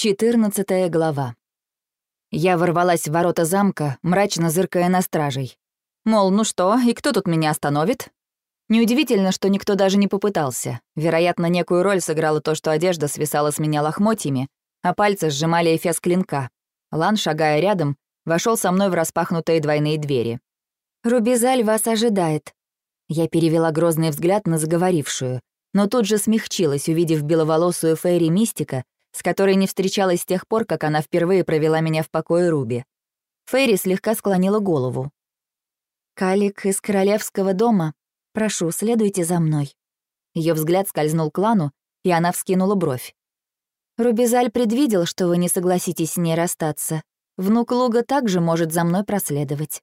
Четырнадцатая глава. Я ворвалась в ворота замка, мрачно зыркая на стражей. Мол, ну что, и кто тут меня остановит? Неудивительно, что никто даже не попытался. Вероятно, некую роль сыграло то, что одежда свисала с меня лохмотьями, а пальцы сжимали эфес клинка. Лан, шагая рядом, вошел со мной в распахнутые двойные двери. «Рубизаль вас ожидает». Я перевела грозный взгляд на заговорившую, но тут же смягчилась, увидев беловолосую Фейри Мистика, с которой не встречалась с тех пор, как она впервые провела меня в покое Руби. Фейри слегка склонила голову. «Калик из королевского дома. Прошу, следуйте за мной». Ее взгляд скользнул к Лану, и она вскинула бровь. «Рубизаль предвидел, что вы не согласитесь с ней расстаться. Внук Луга также может за мной проследовать».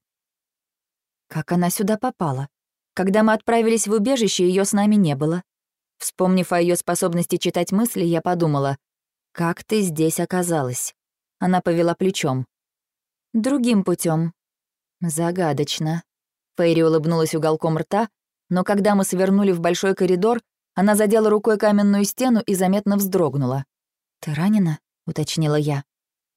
Как она сюда попала? Когда мы отправились в убежище, ее с нами не было. Вспомнив о ее способности читать мысли, я подумала, «Как ты здесь оказалась?» Она повела плечом. «Другим путем. «Загадочно». Фейри улыбнулась уголком рта, но когда мы свернули в большой коридор, она задела рукой каменную стену и заметно вздрогнула. «Ты ранена?» — уточнила я.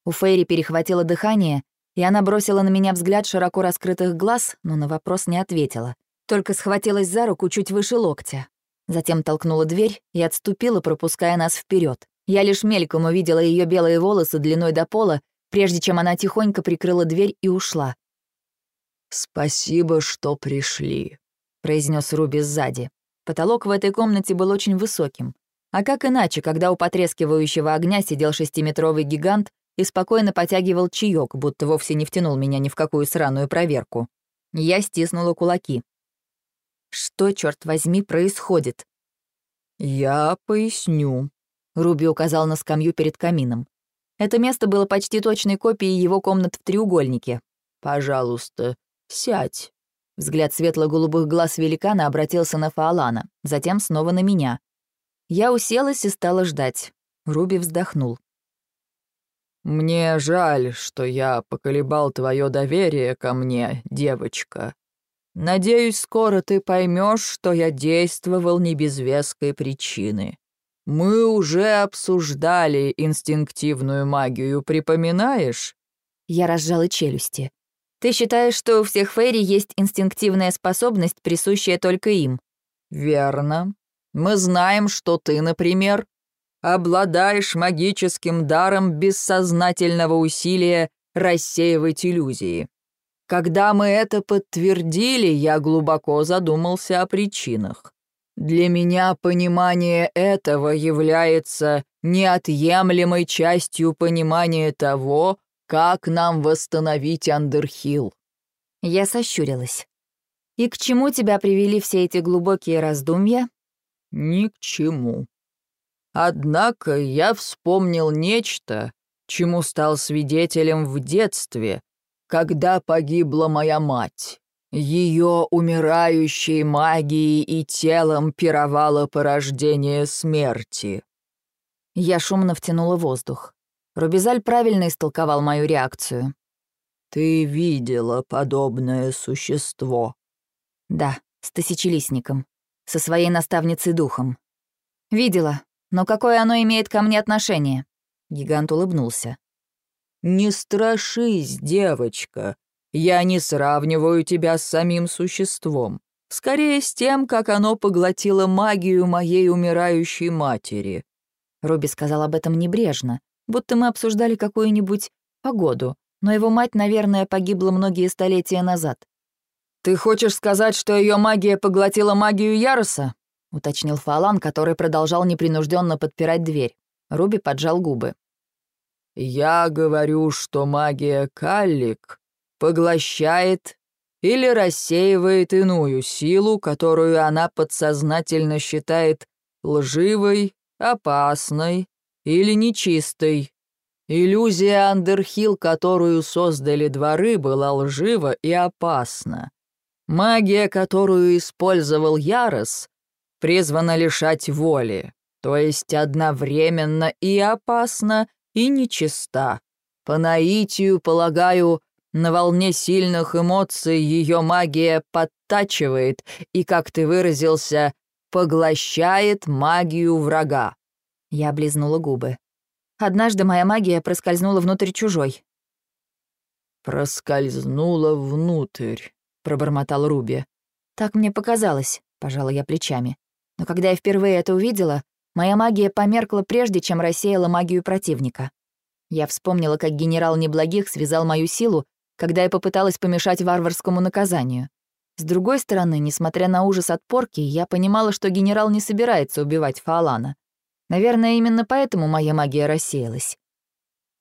У Фейри перехватило дыхание, и она бросила на меня взгляд широко раскрытых глаз, но на вопрос не ответила. Только схватилась за руку чуть выше локтя. Затем толкнула дверь и отступила, пропуская нас вперед. Я лишь мельком увидела ее белые волосы длиной до пола, прежде чем она тихонько прикрыла дверь и ушла. «Спасибо, что пришли», — произнес Руби сзади. Потолок в этой комнате был очень высоким. А как иначе, когда у потрескивающего огня сидел шестиметровый гигант и спокойно потягивал чаек, будто вовсе не втянул меня ни в какую сраную проверку. Я стиснула кулаки. Что, черт возьми, происходит? «Я поясню», Руби указал на скамью перед камином. Это место было почти точной копией его комнат в треугольнике. «Пожалуйста, сядь». Взгляд светло-голубых глаз великана обратился на Фаолана, затем снова на меня. Я уселась и стала ждать. Руби вздохнул. «Мне жаль, что я поколебал твое доверие ко мне, девочка. Надеюсь, скоро ты поймешь, что я действовал не без веской причины. Мы уже обсуждали инстинктивную магию, припоминаешь? Я разжала челюсти. Ты считаешь, что у всех фейри есть инстинктивная способность, присущая только им? Верно. Мы знаем, что ты, например, обладаешь магическим даром бессознательного усилия рассеивать иллюзии. Когда мы это подтвердили, я глубоко задумался о причинах. Для меня понимание этого является неотъемлемой частью понимания того, как нам восстановить Андерхилл. Я сощурилась. «И к чему тебя привели все эти глубокие раздумья?» «Ни к чему. Однако я вспомнил нечто, чему стал свидетелем в детстве, когда погибла моя мать. Ее умирающей магией и телом пировало порождение смерти. Я шумно втянула воздух. Рубизаль правильно истолковал мою реакцию. «Ты видела подобное существо?» «Да, с тысячелистником. Со своей наставницей духом. Видела, но какое оно имеет ко мне отношение?» Гигант улыбнулся. «Не страшись, девочка. Я не сравниваю тебя с самим существом, скорее с тем, как оно поглотило магию моей умирающей матери». Робби сказал об этом небрежно, будто мы обсуждали какую-нибудь погоду, но его мать, наверное, погибла многие столетия назад. «Ты хочешь сказать, что ее магия поглотила магию Яруса?» — уточнил Фалан, который продолжал непринужденно подпирать дверь. Руби поджал губы. «Я говорю, что магия Каллик поглощает или рассеивает иную силу, которую она подсознательно считает лживой, опасной или нечистой. Иллюзия Андерхилл, которую создали дворы, была лжива и опасна. Магия, которую использовал Ярос, призвана лишать воли, то есть одновременно и опасна, и нечиста. По наитию, полагаю, на волне сильных эмоций ее магия подтачивает и, как ты выразился, поглощает магию врага. Я облизнула губы. Однажды моя магия проскользнула внутрь чужой. «Проскользнула внутрь», — пробормотал Руби. «Так мне показалось», — пожала я плечами. Но когда я впервые это увидела, моя магия померкла прежде, чем рассеяла магию противника. Я вспомнила, как генерал Неблагих связал мою силу, когда я попыталась помешать варварскому наказанию. С другой стороны, несмотря на ужас от порки, я понимала, что генерал не собирается убивать Фаолана. Наверное, именно поэтому моя магия рассеялась.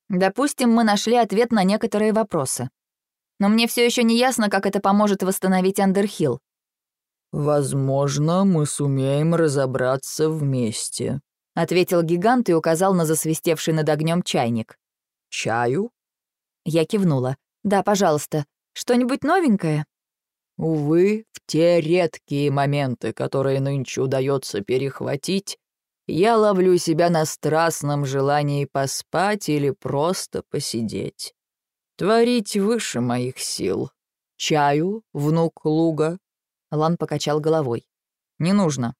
Допустим, мы нашли ответ на некоторые вопросы. Но мне все еще не ясно, как это поможет восстановить Андерхилл. «Возможно, мы сумеем разобраться вместе», — ответил гигант и указал на засвистевший над огнем чайник. «Чаю?» Я кивнула. «Да, пожалуйста. Что-нибудь новенькое?» «Увы, в те редкие моменты, которые нынче удается перехватить, я ловлю себя на страстном желании поспать или просто посидеть. Творить выше моих сил. Чаю, внук луга?» Лан покачал головой. «Не нужно».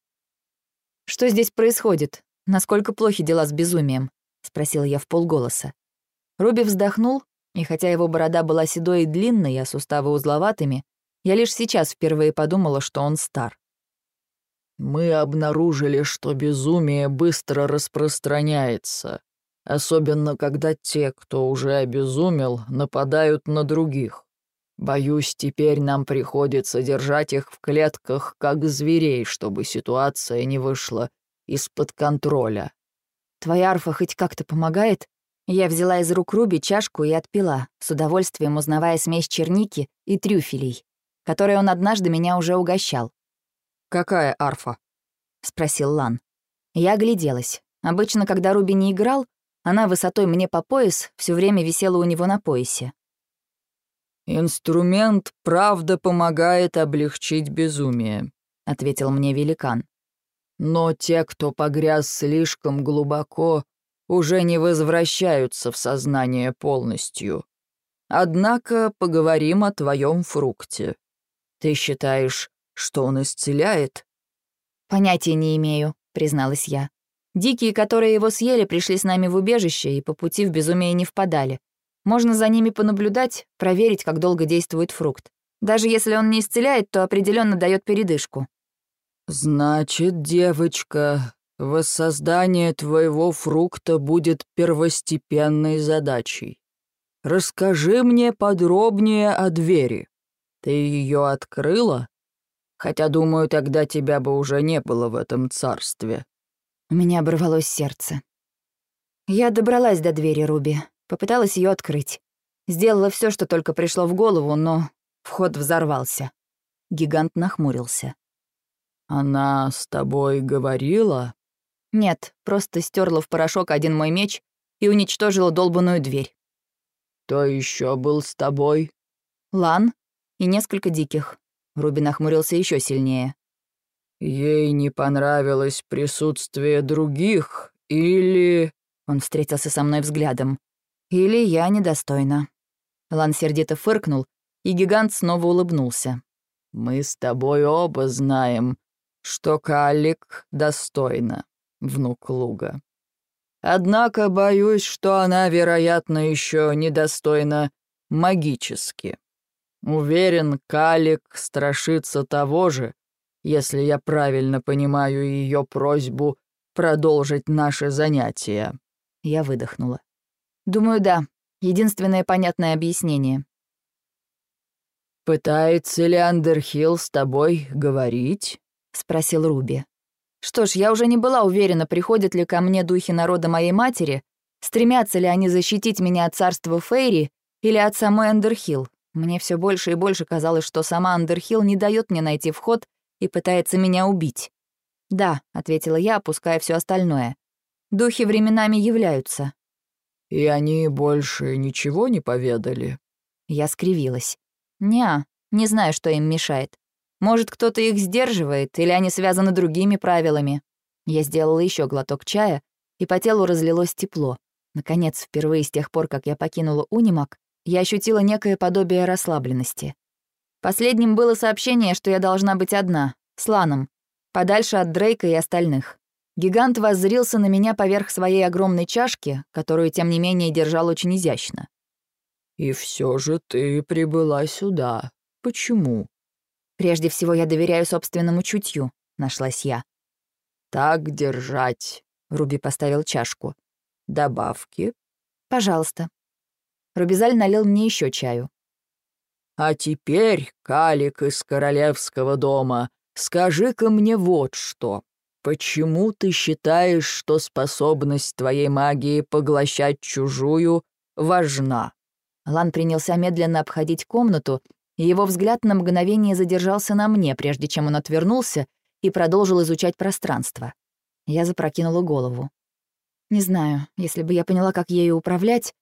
«Что здесь происходит? Насколько плохи дела с безумием?» — спросила я в полголоса. Руби вздохнул, и хотя его борода была седой и длинной, а суставы узловатыми, я лишь сейчас впервые подумала, что он стар. Мы обнаружили, что безумие быстро распространяется, особенно когда те, кто уже обезумел, нападают на других. Боюсь, теперь нам приходится держать их в клетках, как зверей, чтобы ситуация не вышла из-под контроля. Твоя арфа хоть как-то помогает? Я взяла из рук Руби чашку и отпила, с удовольствием узнавая смесь черники и трюфелей, которой он однажды меня уже угощал. «Какая арфа?» — спросил Лан. Я огляделась. Обычно, когда Руби не играл, она высотой мне по пояс все время висела у него на поясе. «Инструмент, правда, помогает облегчить безумие», — ответил мне великан. «Но те, кто погряз слишком глубоко, уже не возвращаются в сознание полностью. Однако поговорим о твоем фрукте. Ты считаешь, что он исцеляет?» «Понятия не имею», — призналась я. «Дикие, которые его съели, пришли с нами в убежище и по пути в безумие не впадали. Можно за ними понаблюдать, проверить, как долго действует фрукт. Даже если он не исцеляет, то определенно дает передышку». «Значит, девочка, воссоздание твоего фрукта будет первостепенной задачей. Расскажи мне подробнее о двери. Ты ее открыла?» Хотя, думаю, тогда тебя бы уже не было в этом царстве». У меня оборвалось сердце. Я добралась до двери Руби, попыталась ее открыть. Сделала все, что только пришло в голову, но вход взорвался. Гигант нахмурился. «Она с тобой говорила?» «Нет, просто стерла в порошок один мой меч и уничтожила долбанную дверь». «Кто еще был с тобой?» «Лан и несколько диких. Руби нахмурился еще сильнее. «Ей не понравилось присутствие других, или...» Он встретился со мной взглядом. «Или я недостойна». Лан сердито фыркнул, и гигант снова улыбнулся. «Мы с тобой оба знаем, что Калик достойна, внук Луга. Однако боюсь, что она, вероятно, еще недостойна магически. Уверен, Калик страшится того же, если я правильно понимаю ее просьбу продолжить наши занятия. Я выдохнула. Думаю, да. Единственное понятное объяснение. «Пытается ли Андерхилл с тобой говорить?» — спросил Руби. «Что ж, я уже не была уверена, приходят ли ко мне духи народа моей матери, стремятся ли они защитить меня от царства Фейри или от самой Андерхилл. Мне все больше и больше казалось, что сама Андерхилл не дает мне найти вход и пытается меня убить. «Да», — ответила я, опуская все остальное. «Духи временами являются». «И они больше ничего не поведали?» Я скривилась. «Неа, не знаю, что им мешает. Может, кто-то их сдерживает, или они связаны другими правилами». Я сделала еще глоток чая, и по телу разлилось тепло. Наконец, впервые с тех пор, как я покинула Унимак, я ощутила некое подобие расслабленности. Последним было сообщение, что я должна быть одна, с Ланом, подальше от Дрейка и остальных. Гигант воззрился на меня поверх своей огромной чашки, которую, тем не менее, держал очень изящно. «И все же ты прибыла сюда. Почему?» «Прежде всего, я доверяю собственному чутью», — нашлась я. «Так держать», — Руби поставил чашку. «Добавки?» «Пожалуйста». Рубизаль налил мне еще чаю. «А теперь, Калик из королевского дома, скажи-ка мне вот что. Почему ты считаешь, что способность твоей магии поглощать чужую важна?» Лан принялся медленно обходить комнату, его взгляд на мгновение задержался на мне, прежде чем он отвернулся и продолжил изучать пространство. Я запрокинула голову. Не знаю, если бы я поняла, как ею управлять...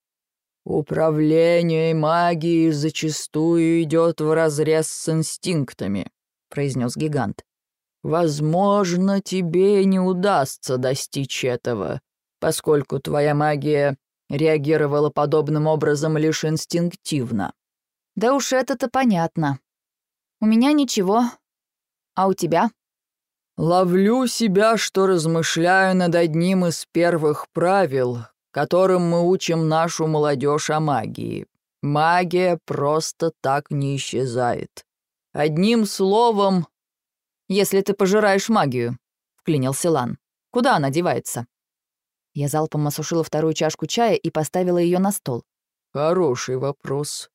«Управление магией зачастую идет вразрез с инстинктами», — произнес гигант. Возможно, тебе не удастся достичь этого, поскольку твоя магия реагировала подобным образом лишь инстинктивно. Да уж это-то понятно. У меня ничего. А у тебя? Ловлю себя, что размышляю над одним из первых правил, которым мы учим нашу молодежь о магии. Магия просто так не исчезает. Одним словом, если ты пожираешь магию», — вклинился Лан. «Куда она девается?» Я залпом осушила вторую чашку чая и поставила ее на стол. «Хороший вопрос.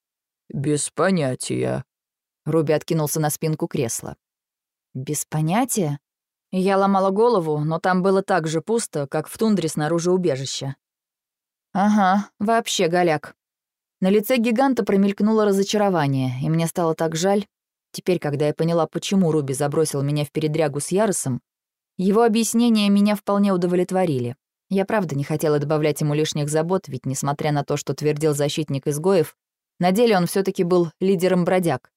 Без понятия». Руби откинулся на спинку кресла. «Без понятия?» Я ломала голову, но там было так же пусто, как в тундре снаружи убежища. «Ага, вообще голяк». На лице гиганта промелькнуло разочарование, и мне стало так жаль. Теперь, когда я поняла, почему Руби забросил меня в передрягу с Яросом, его объяснения меня вполне удовлетворили. Я правда не хотела добавлять ему лишних забот, ведь, несмотря на то, что твердил защитник изгоев, на деле он все таки был лидером бродяг.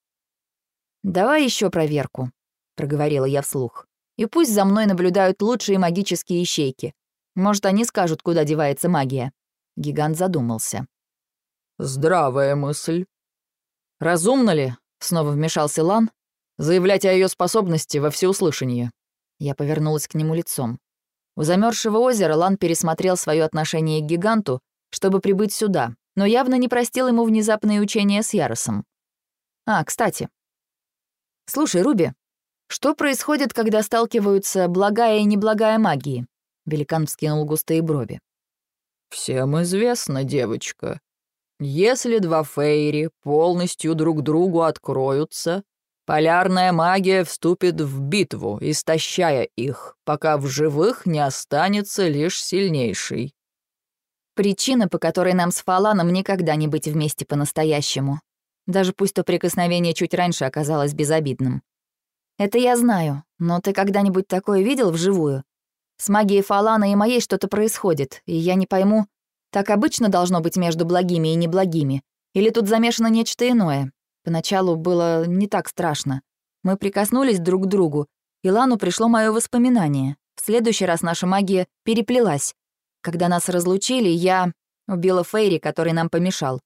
«Давай еще проверку», — проговорила я вслух. «И пусть за мной наблюдают лучшие магические ищейки. Может, они скажут, куда девается магия». Гигант задумался. «Здравая мысль». «Разумно ли, Снова вмешался Лан, заявлять о ее способности во всеуслышание. Я повернулась к нему лицом. У замерзшего озера Лан пересмотрел свое отношение к гиганту, чтобы прибыть сюда, но явно не простил ему внезапные учения с Яросом. А, кстати. Слушай, Руби, что происходит, когда сталкиваются благая и неблагая магии? Великан вскинул густые брови. «Всем известно, девочка. Если два Фейри полностью друг другу откроются, полярная магия вступит в битву, истощая их, пока в живых не останется лишь сильнейший. Причина, по которой нам с Фаланом никогда не быть вместе по-настоящему. Даже пусть то прикосновение чуть раньше оказалось безобидным. Это я знаю, но ты когда-нибудь такое видел вживую? С магией Фалана и моей что-то происходит, и я не пойму, так обычно должно быть между благими и неблагими. Или тут замешано нечто иное? Поначалу было не так страшно. Мы прикоснулись друг к другу, и Лану пришло мое воспоминание. В следующий раз наша магия переплелась. Когда нас разлучили, я убила Фейри, который нам помешал.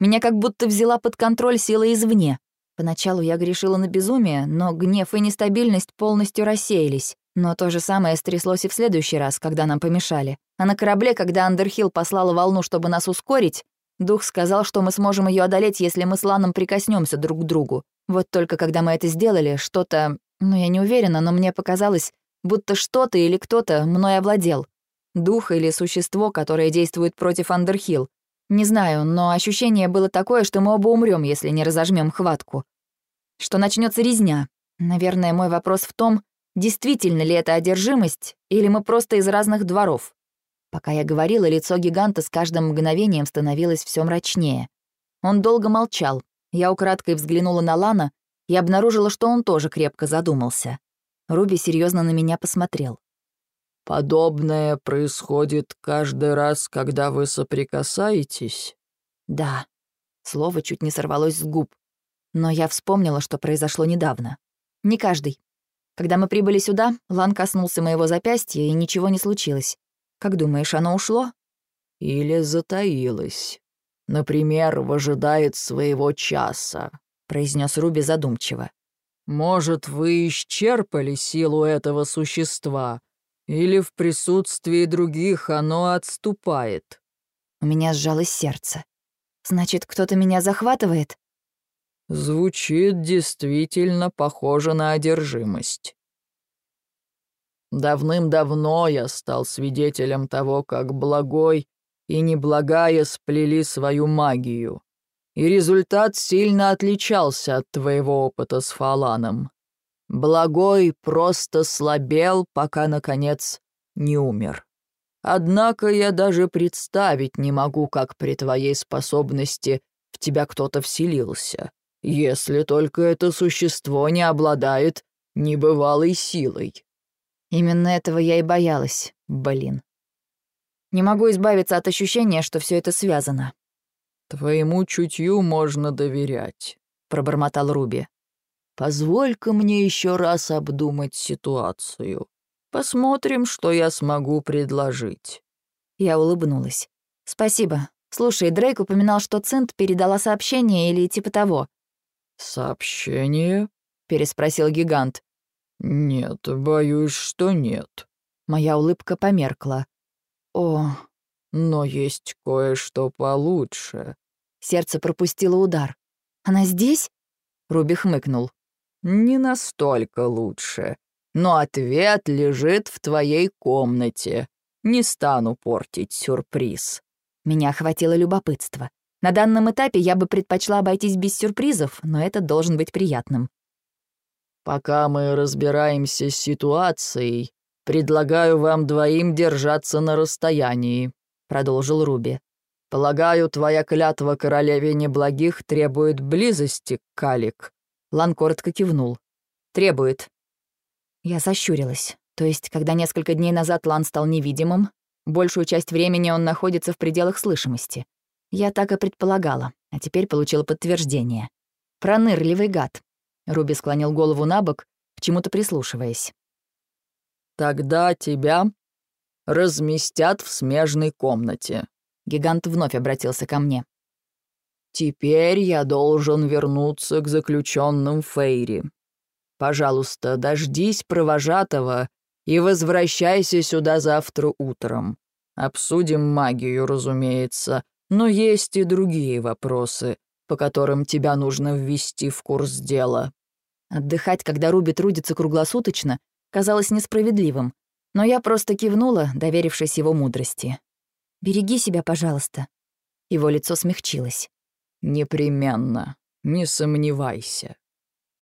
Меня как будто взяла под контроль сила извне. Поначалу я грешила на безумие, но гнев и нестабильность полностью рассеялись. Но то же самое стряслось и в следующий раз, когда нам помешали. А на корабле, когда Андерхилл послала волну, чтобы нас ускорить, дух сказал, что мы сможем ее одолеть, если мы с Ланом прикоснемся друг к другу. Вот только когда мы это сделали, что-то... Ну, я не уверена, но мне показалось, будто что-то или кто-то мной овладел. Дух или существо, которое действует против Андерхилл. Не знаю, но ощущение было такое, что мы оба умрем, если не разожмем хватку. Что начнется резня. Наверное, мой вопрос в том, Действительно ли это одержимость, или мы просто из разных дворов? Пока я говорила, лицо гиганта с каждым мгновением становилось все мрачнее. Он долго молчал. Я украдкой взглянула на Лана и обнаружила, что он тоже крепко задумался. Руби серьезно на меня посмотрел. «Подобное происходит каждый раз, когда вы соприкасаетесь?» «Да». Слово чуть не сорвалось с губ. Но я вспомнила, что произошло недавно. Не каждый. Когда мы прибыли сюда, Лан коснулся моего запястья, и ничего не случилось. Как думаешь, оно ушло? Или затаилось. Например, выжидает своего часа, произнес Руби задумчиво. Может, вы исчерпали силу этого существа, Или в присутствии других оно отступает?» У меня сжалось сердце. «Значит, кто-то меня захватывает?» Звучит действительно похоже на одержимость. Давным-давно я стал свидетелем того, как благой и неблагая сплели свою магию, и результат сильно отличался от твоего опыта с Фаланом. Благой просто слабел, пока, наконец, не умер. Однако я даже представить не могу, как при твоей способности в тебя кто-то вселился. Если только это существо не обладает небывалой силой. Именно этого я и боялась, блин. Не могу избавиться от ощущения, что все это связано. «Твоему чутью можно доверять», — пробормотал Руби. «Позволь-ка мне еще раз обдумать ситуацию. Посмотрим, что я смогу предложить». Я улыбнулась. «Спасибо. Слушай, Дрейк упоминал, что Цинт передала сообщение или типа того. «Сообщение?» — переспросил гигант. «Нет, боюсь, что нет». Моя улыбка померкла. «О, но есть кое-что получше». Сердце пропустило удар. «Она здесь?» — Руби хмыкнул. «Не настолько лучше. Но ответ лежит в твоей комнате. Не стану портить сюрприз». Меня охватило любопытство. На данном этапе я бы предпочла обойтись без сюрпризов, но это должен быть приятным. «Пока мы разбираемся с ситуацией, предлагаю вам двоим держаться на расстоянии», — продолжил Руби. «Полагаю, твоя клятва королеве неблагих требует близости, Калик?» Лан коротко кивнул. «Требует». Я сощурилась. То есть, когда несколько дней назад Лан стал невидимым, большую часть времени он находится в пределах слышимости. Я так и предполагала, а теперь получила подтверждение. Пронырливый гад. Руби склонил голову на бок, к чему-то прислушиваясь. «Тогда тебя разместят в смежной комнате». Гигант вновь обратился ко мне. «Теперь я должен вернуться к заключенным Фейри. Пожалуйста, дождись провожатого и возвращайся сюда завтра утром. Обсудим магию, разумеется, но есть и другие вопросы, по которым тебя нужно ввести в курс дела». Отдыхать, когда Руби трудится круглосуточно, казалось несправедливым, но я просто кивнула, доверившись его мудрости. «Береги себя, пожалуйста». Его лицо смягчилось. «Непременно, не сомневайся».